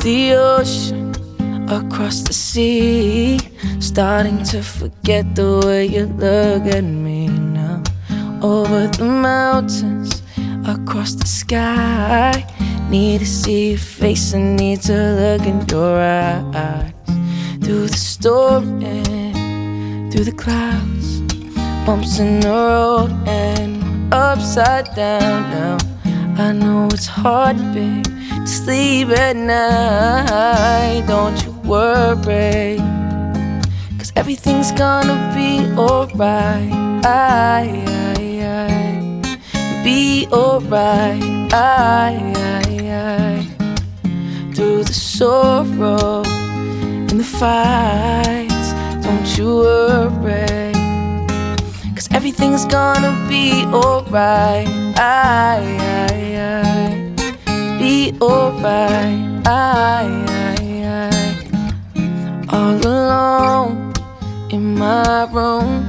the ocean, across the sea. Starting to forget the way you look at me now. Over the mountains, across the sky. Need to see your face and need to look in your eyes. Through the storm and through the clouds. Bumps in the road and upside down now. I know it's hard, babe, to sleep at night. Don't you worry, cause everything's gonna be alright. Be alright. Through the sorrow and the fights. Don't you worry. Everything's gonna be alright. Be alright. All alone in my room,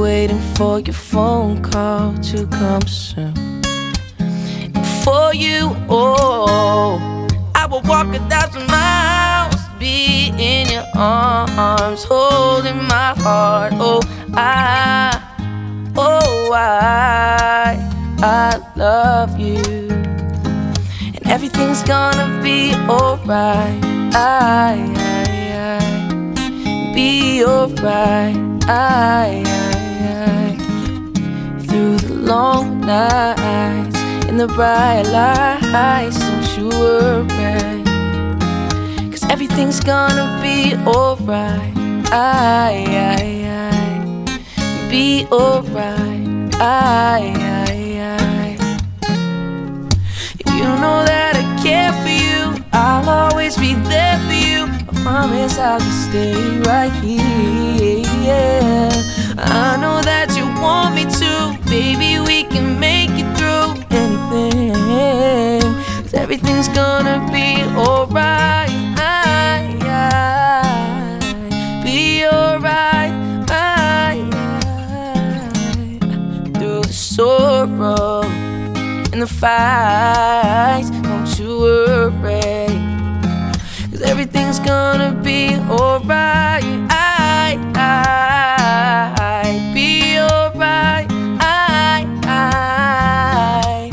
waiting for your phone call to come soon. For you, oh, I will walk a thousand miles be in your arms, holding my heart. Oh, I, love you. And everything's gonna be alright. I, I, I, be alright. I, I, I, through the long nights and the bright lights. Don't you worry. Cause everything's gonna be alright. I, I, I, be alright. I, I, Promise I'll just stay right here. Yeah. I know that you want me to, baby. We can make it through anything. 'Cause everything's gonna be alright. Be alright. Through the sorrow and the fights. Don't you worry. Cause everything's gonna be alright. I, I, I, be alright. I, I,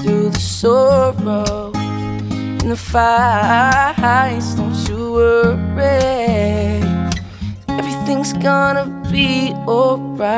through the sorrow and the fights. Don't you worry. Everything's gonna be alright.